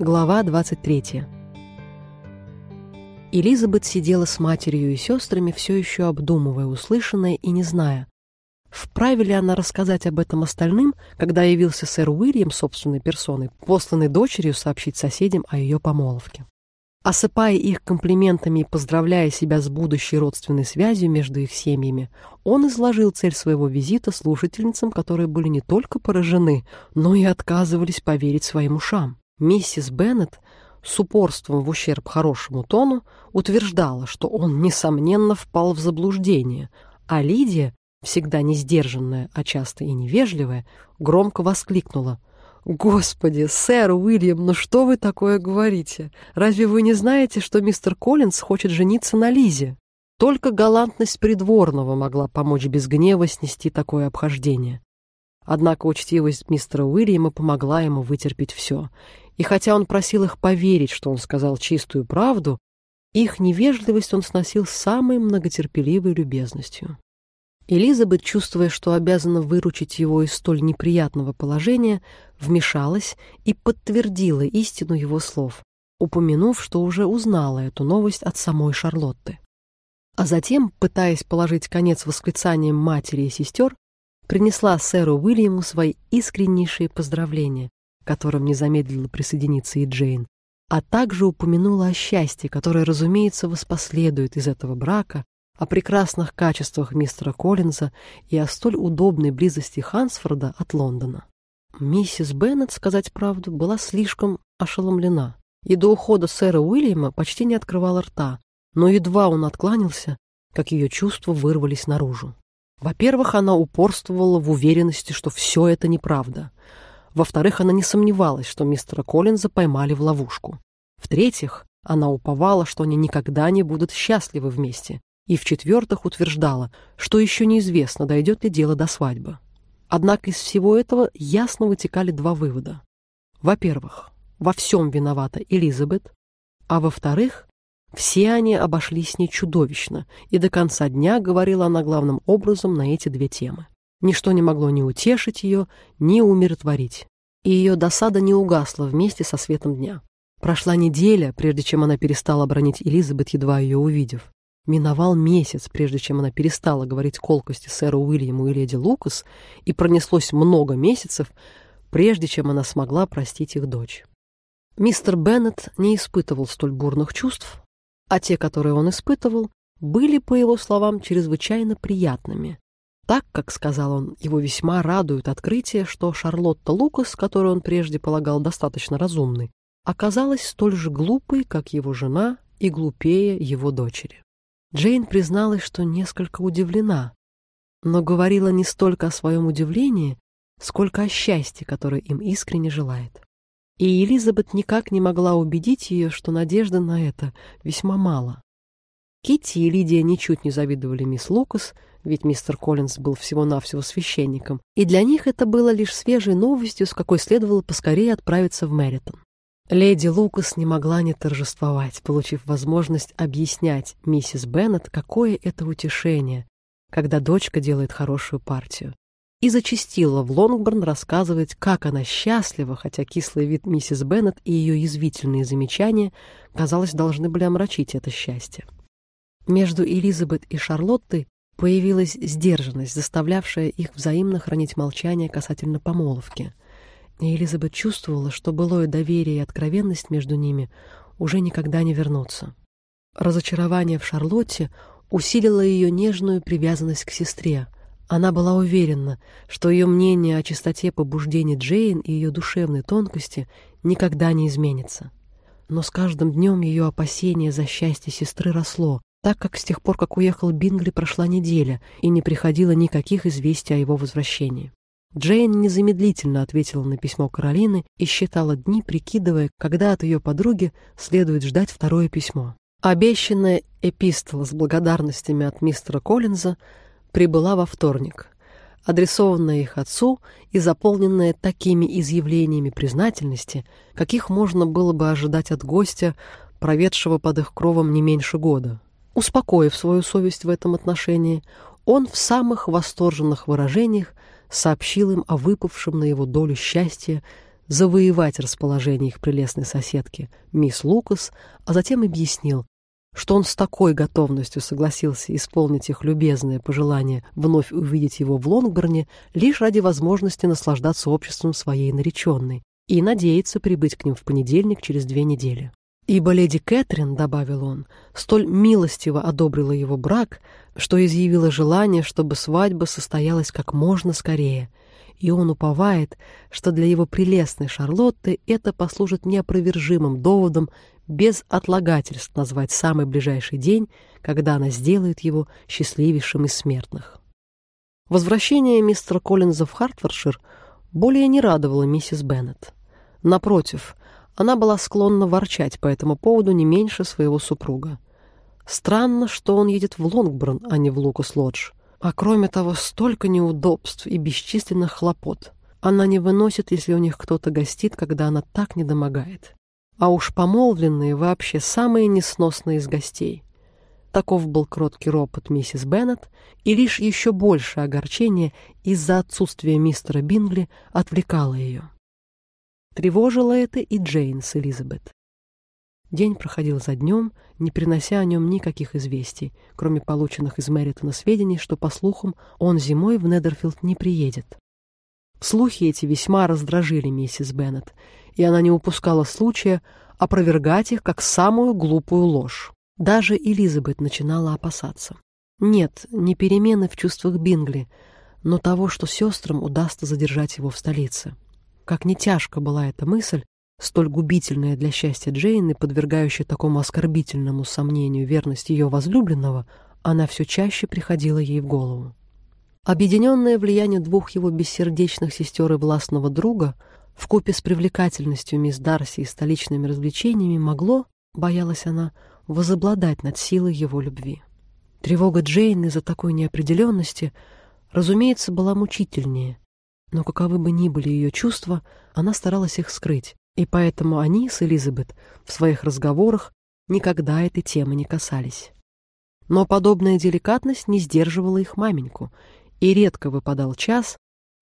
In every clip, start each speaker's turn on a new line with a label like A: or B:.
A: Глава 23. Элизабет сидела с матерью и сестрами, все еще обдумывая услышанное и не зная, вправе ли она рассказать об этом остальным, когда явился сэр Уильям собственной персоной, посланный дочерью сообщить соседям о ее помолвке. Осыпая их комплиментами и поздравляя себя с будущей родственной связью между их семьями, он изложил цель своего визита слушательницам, которые были не только поражены, но и отказывались поверить своим ушам. Миссис Беннет с упорством в ущерб хорошему тону утверждала, что он, несомненно, впал в заблуждение, а Лидия, всегда не сдержанная, а часто и невежливая, громко воскликнула. «Господи, сэр Уильям, ну что вы такое говорите? Разве вы не знаете, что мистер Коллинз хочет жениться на Лизе?» Только галантность придворного могла помочь без гнева снести такое обхождение. Однако учтивость мистера Уильяма помогла ему вытерпеть все, и хотя он просил их поверить, что он сказал чистую правду, их невежливость он сносил самой многотерпеливой любезностью. Элизабет, чувствуя, что обязана выручить его из столь неприятного положения, вмешалась и подтвердила истину его слов, упомянув, что уже узнала эту новость от самой Шарлотты. А затем, пытаясь положить конец восклицаниям матери и сестер, принесла сэру Уильяму свои искреннейшие поздравления, которым не замедлила присоединиться и Джейн, а также упомянула о счастье, которое, разумеется, воспоследует из этого брака, о прекрасных качествах мистера Коллинза и о столь удобной близости Хансфорда от Лондона. Миссис Беннет, сказать правду, была слишком ошеломлена и до ухода сэра Уильяма почти не открывала рта, но едва он откланялся, как ее чувства вырвались наружу. Во-первых, она упорствовала в уверенности, что все это неправда. Во-вторых, она не сомневалась, что мистера Коллинза поймали в ловушку. В-третьих, она уповала, что они никогда не будут счастливы вместе. И в-четвертых, утверждала, что еще неизвестно, дойдет ли дело до свадьбы. Однако из всего этого ясно вытекали два вывода. Во-первых, во всем виновата Элизабет, а во-вторых, все они обошлись с ней чудовищно, и до конца дня говорила она главным образом на эти две темы. Ничто не могло ни утешить ее, ни умиротворить. И ее досада не угасла вместе со светом дня. Прошла неделя, прежде чем она перестала бронить Элизабет, едва ее увидев. Миновал месяц, прежде чем она перестала говорить колкости сэру Уильяму и леди Лукас, и пронеслось много месяцев, прежде чем она смогла простить их дочь. Мистер Беннет не испытывал столь бурных чувств, а те, которые он испытывал, были, по его словам, чрезвычайно приятными, так как, сказал он, его весьма радует открытие, что Шарлотта Лукас, которую он прежде полагал достаточно разумной, оказалась столь же глупой, как его жена, и глупее его дочери. Джейн призналась, что несколько удивлена, но говорила не столько о своем удивлении, сколько о счастье, которое им искренне желает. И Элизабет никак не могла убедить ее, что надежды на это весьма мало. Китти и Лидия ничуть не завидовали мисс Лукас, ведь мистер Коллинз был всего-навсего священником, и для них это было лишь свежей новостью, с какой следовало поскорее отправиться в Мэритон. Леди Лукас не могла не торжествовать, получив возможность объяснять миссис Беннет, какое это утешение, когда дочка делает хорошую партию. И зачастила в Лонгборн рассказывать, как она счастлива, хотя кислый вид миссис Беннет и ее язвительные замечания, казалось, должны были омрачить это счастье. Между Элизабет и Шарлоттой появилась сдержанность, заставлявшая их взаимно хранить молчание касательно помолвки. И Элизабет чувствовала, что былое доверие и откровенность между ними уже никогда не вернутся. Разочарование в Шарлотте усилило ее нежную привязанность к сестре. Она была уверена, что ее мнение о чистоте побуждений Джейн и ее душевной тонкости никогда не изменится. Но с каждым днем ее опасение за счастье сестры росло, так как с тех пор, как уехал Бингли, прошла неделя, и не приходило никаких известий о его возвращении. Джейн незамедлительно ответила на письмо Каролины и считала дни, прикидывая, когда от ее подруги следует ждать второе письмо. Обещанная эпистола с благодарностями от мистера Коллинза прибыла во вторник, адресованная их отцу и заполненная такими изъявлениями признательности, каких можно было бы ожидать от гостя, проведшего под их кровом не меньше года. Успокоив свою совесть в этом отношении, он в самых восторженных выражениях сообщил им о выпавшем на его долю счастье завоевать расположение их прелестной соседки, мисс Лукас, а затем объяснил, что он с такой готовностью согласился исполнить их любезное пожелание вновь увидеть его в Лонгборне лишь ради возможности наслаждаться обществом своей нареченной и надеяться прибыть к ним в понедельник через две недели. Ибо леди Кэтрин, — добавил он, — столь милостиво одобрила его брак, что изъявила желание, чтобы свадьба состоялась как можно скорее, и он уповает, что для его прелестной Шарлотты это послужит неопровержимым доводом без отлагательств назвать самый ближайший день, когда она сделает его счастливейшим из смертных. Возвращение мистера Коллинза в Хартфордшир более не радовало миссис Беннет. Напротив, она была склонна ворчать по этому поводу не меньше своего супруга. Странно, что он едет в Лонгборн, а не в Лукас-Лодж. А кроме того, столько неудобств и бесчисленных хлопот. Она не выносит, если у них кто-то гостит, когда она так не домогает а уж помолвленные вообще самые несносные из гостей. Таков был кроткий ропот миссис Беннет, и лишь еще больше огорчение из-за отсутствия мистера Бингли отвлекало ее. Тревожило это и Джейн с Элизабет. День проходил за днем, не принося о нем никаких известий, кроме полученных из Мэритона сведений, что, по слухам, он зимой в Недерфилд не приедет. Слухи эти весьма раздражили миссис Беннет, и она не упускала случая опровергать их как самую глупую ложь. Даже Элизабет начинала опасаться. Нет, не перемены в чувствах Бингли, но того, что сестрам удастся задержать его в столице. Как не тяжко была эта мысль, столь губительная для счастья Джейн и подвергающая такому оскорбительному сомнению верность ее возлюбленного, она все чаще приходила ей в голову. Объединенное влияние двух его бессердечных сестер и властного друга в купе с привлекательностью мисс Дарси и столичными развлечениями могло, боялась она, возобладать над силой его любви. Тревога Джейн из-за такой неопределенности, разумеется, была мучительнее, но каковы бы ни были ее чувства, она старалась их скрыть, и поэтому они с Элизабет в своих разговорах никогда этой темы не касались. Но подобная деликатность не сдерживала их маменьку, и редко выпадал час,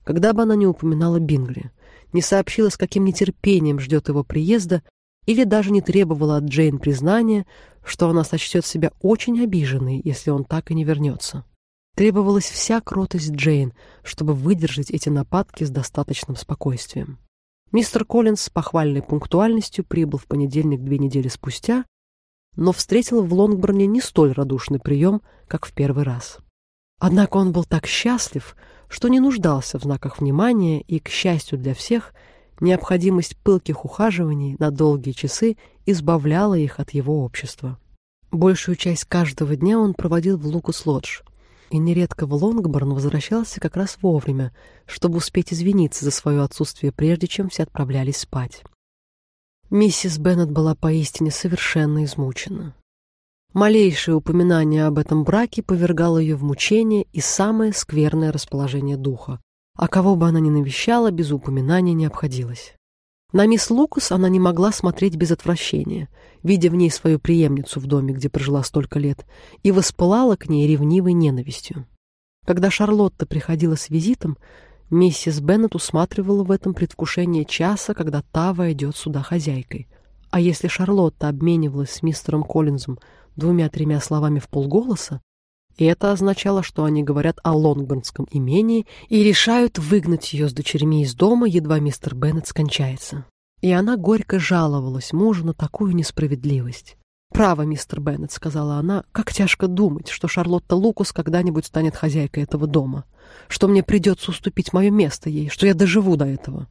A: когда бы она не упоминала Бингли, не сообщила, с каким нетерпением ждет его приезда, или даже не требовала от Джейн признания, что она сочтет себя очень обиженной, если он так и не вернется. Требовалась вся кротость Джейн, чтобы выдержать эти нападки с достаточным спокойствием. Мистер Коллинз с похвальной пунктуальностью прибыл в понедельник две недели спустя, но встретил в Лонгборне не столь радушный прием, как в первый раз. Однако он был так счастлив, что не нуждался в знаках внимания, и, к счастью для всех, необходимость пылких ухаживаний на долгие часы избавляла их от его общества. Большую часть каждого дня он проводил в Лукус-Лодж, и нередко в Лонгборн возвращался как раз вовремя, чтобы успеть извиниться за свое отсутствие, прежде чем все отправлялись спать. Миссис Беннет была поистине совершенно измучена. Малейшее упоминание об этом браке повергало ее в мучение и самое скверное расположение духа. А кого бы она ни навещала, без упоминания не обходилось. На мисс Лукас она не могла смотреть без отвращения, видя в ней свою преемницу в доме, где прожила столько лет, и воспылала к ней ревнивой ненавистью. Когда Шарлотта приходила с визитом, миссис Беннет усматривала в этом предвкушение часа, когда та войдет сюда хозяйкой. А если Шарлотта обменивалась с мистером Коллинзом двумя-тремя словами в полголоса, и это означало, что они говорят о лонгборнском имении и решают выгнать ее с дочерьми из дома, едва мистер Беннет скончается. И она горько жаловалась мужу на такую несправедливость. «Право, мистер Беннет», — сказала она, — «как тяжко думать, что Шарлотта Лукус когда-нибудь станет хозяйкой этого дома, что мне придется уступить мое место ей, что я доживу до этого».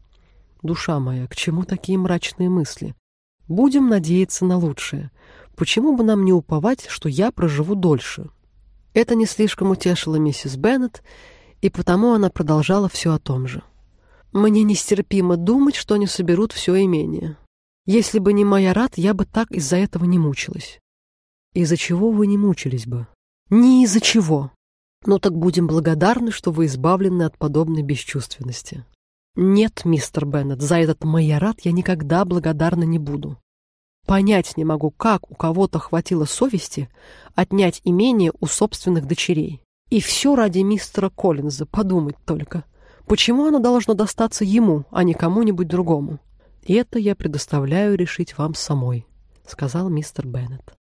A: «Душа моя, к чему такие мрачные мысли? Будем надеяться на лучшее. Почему бы нам не уповать, что я проживу дольше? Это не слишком утешило миссис Беннет, и потому она продолжала все о том же. Мне нестерпимо думать, что они соберут все имение. Если бы не моя рад, я бы так из-за этого не мучилась. Из-за чего вы не мучились бы? Не из-за чего. Ну так будем благодарны, что вы избавлены от подобной бесчувственности. Нет, мистер Беннет, за этот майорат я никогда благодарна не буду. Понять не могу, как у кого-то хватило совести отнять имение у собственных дочерей. И все ради мистера Коллинза, подумать только. Почему оно должно достаться ему, а не кому-нибудь другому? «Это я предоставляю решить вам самой», — сказал мистер Беннет.